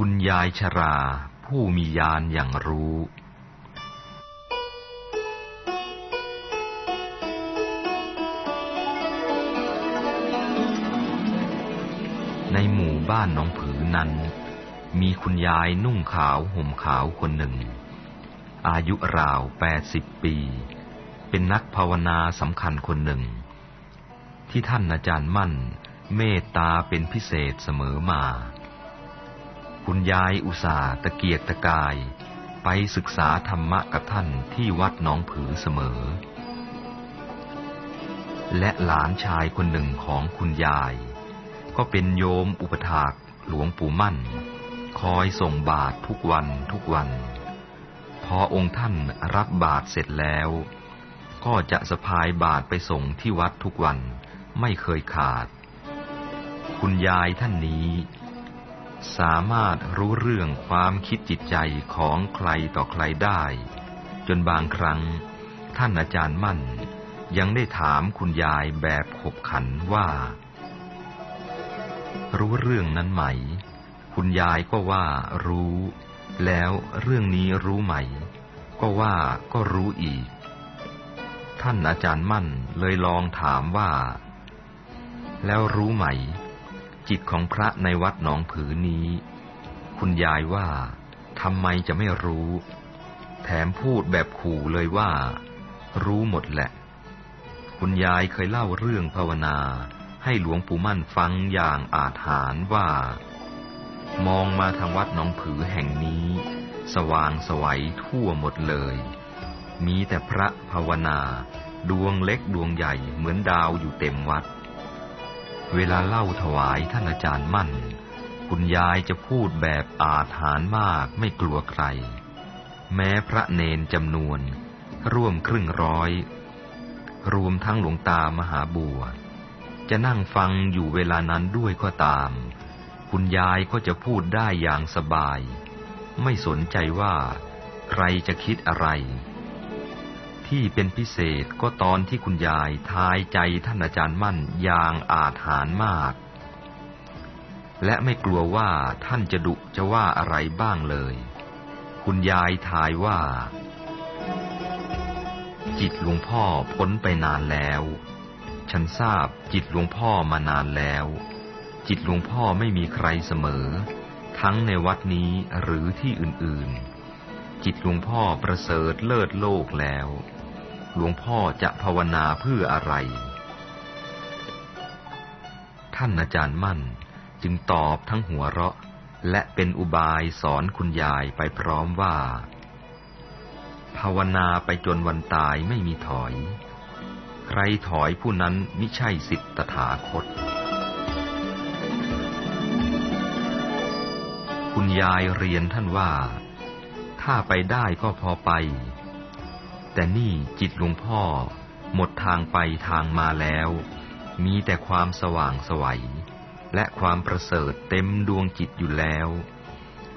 คุณยายชรา ผู้มีญาณอย่างรู้ ในหมู่บ้านหนองผือนั้น มีคุณยายนุ่งขาวห่มขาวคนหนึ่ง อายุราวแปดสิบปี เป็นนักภาวนาสำคัญคนหนึ่ง ที่ท่านอาจารย์มั่น เมตตาเป็นพิเศษเสมอมา คุณยายอุตสาตะเกียกตะกาย ไปศึกษาธรรมะกับท่านที่วัดหนองผือเสมอ และหลานชายคนหนึ่งของคุณยาย ก็เป็นโยมอุปถากหลวงปู่มั่น คอยส่งบาตรทุกวันทุกวัน พอองค์ท่านรับบาตรเสร็จแล้ว ก็จะสะพายบาตรไปส่งที่วัดทุกวันไม่เคยขาด คุณยายท่านนี้ สามารถรู้เรื่องความคิดจิตใจของใครต่อใครได้ จนบางครั้ง ท่านอาจารย์มั่น ยังได้ถามคุณยายแบบขบขันว่า รู้เรื่องนั้นไหม คุณยายก็ว่ารู้ แล้วเรื่องนี้รู้ไหม ก็ว่าก็รู้อีก ท่านอาจารย์มั่นเลยลองถามว่า แล้วรู้ไหม จิตของพระในวัดหนองผือนี้ คุณยายว่าทำไมจะไม่รู้ แถมพูดแบบขู่เลยว่า รู้หมดแหละ คุณยายเคยเล่าเรื่องภาวนา ให้หลวงปู่มั่นฟังอย่างอาถรรพ์ว่า มองมาทางวัดหนองผือแห่งนี้ สว่างสวัยทั่วหมดเลย มีแต่พระภาวนา ดวงเล็กดวงใหญ่เหมือนดาวอยู่เต็มวัด เวลาเล่าถวายท่านอาจารย์มั่น คุณยายจะพูดแบบอาถรรพ์มากไม่กลัวใคร แม้พระเนนจำนวน ร่วมครึ่งร้อย รวมทั้งหลวงตามหาบัว จะนั่งฟังอยู่เวลานั้นด้วยก็ตาม คุณยายก็จะพูดได้อย่างสบาย ไม่สนใจว่า ใครจะคิดอะไร ที่เป็นพิเศษก็ตอนที่คุณยายทายใจท่านอาจารย์มั่นอย่างอาถรรมาก และไม่กลัวว่าท่านจะดุจะว่าอะไรบ้างเลย คุณยายทายว่า จิตหลวงพ่อพ้นไปนานแล้ว ฉันทราบจิตหลวงพ่อมานานแล้ว จิตหลวงพ่อไม่มีใครเสมอ ทั้งในวัดนี้หรือที่อื่นๆจิตหลวงพ่อประเสริฐเลิศโลกแล้ว หลวงพ่อจะภาวนาเพื่ออะไร ท่านอาจารย์มั่นจึงตอบทั้งหัวเราะ และเป็นอุบายสอนคุณยายไปพร้อมว่า ภาวนาไปจนวันตายไม่มีถอย ใครถอยผู้นั้นมิใช่สิทธตถาคต คุณยายเรียนท่านว่า ถ้าไปได้ก็พอไป แต่นี่จิตหลวงพ่อ หมดทางไปทางมาแล้ว มีแต่ความสว่างสวัย และความประเสริฐเต็มดวงจิตอยู่แล้ว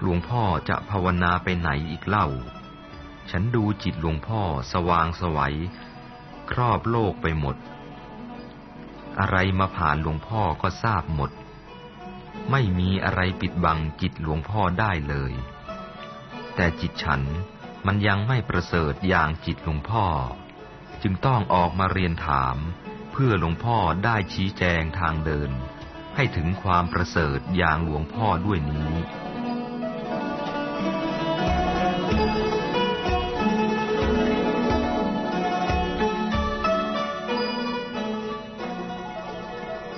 หลวงพ่อจะภาวนาไปไหนอีกเล่า ฉันดูจิตหลวงพ่อสว่างสวัย ครอบโลกไปหมด อะไรมาผ่านหลวงพ่อก็ทราบหมด ไม่มีอะไรปิดบังจิตหลวงพ่อได้เลย แต่จิตฉัน มันยังไม่ประเสริฐอย่างจิตหลวงพ่อ จึงต้องออกมาเรียนถาม เพื่อหลวงพ่อได้ชี้แจงทางเดิน ให้ถึงความประเสริฐอย่างหลวงพ่อด้วยนี้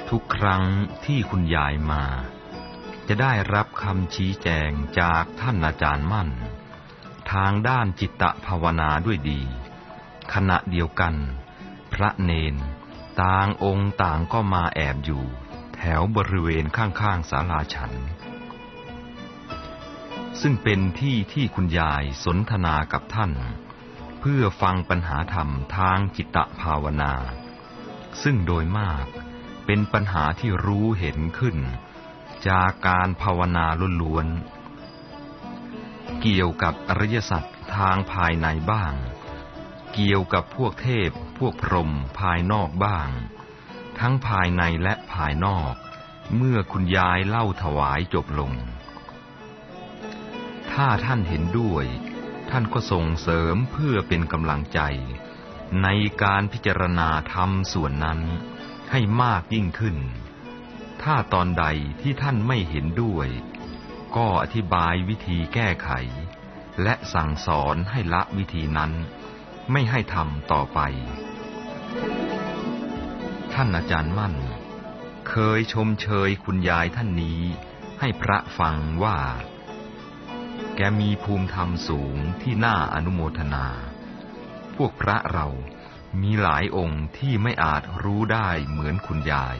ทุกครั้งที่คุณยายมา จะได้รับคำชี้แจงจากท่านอาจารย์มั่น ทางด้านจิตตภาวนาด้วยดี ขณะเดียวกัน พระเนน ต่างองค์ต่างก็มาแอบอยู่ แถวบริเวณข้างๆศาลาฉัน ซึ่งเป็นที่ที่คุณยายสนทนากับท่าน เพื่อฟังปัญหาธรรมทางจิตตภาวนา ซึ่งโดยมากเป็นปัญหาที่รู้เห็นขึ้น จากการภาวนาล้วนๆ เกี่ยวกับอริยสัจทางภายในบ้าง เกี่ยวกับพวกเทพ พวกพรหมภายนอกบ้าง ทั้งภายในและภายนอก เมื่อคุณยายเล่าถวายจบลง ถ้าท่านเห็นด้วย ท่านก็ส่งเสริมเพื่อเป็นกำลังใจ ในการพิจารณาธรรมส่วนนั้นให้มากยิ่งขึ้น ถ้าตอนใดที่ท่านไม่เห็นด้วย ก็อธิบายวิธีแก้ไข และสั่งสอนให้ละวิธีนั้น ไม่ให้ทำต่อไป ท่านอาจารย์มั่น เคยชมเชยคุณยายท่านนี้ให้พระฟังว่า แกมีภูมิธรรมสูงที่น่าอนุโมทนา พวกพระเรามีหลายองค์ที่ไม่อาจรู้ได้เหมือนคุณยาย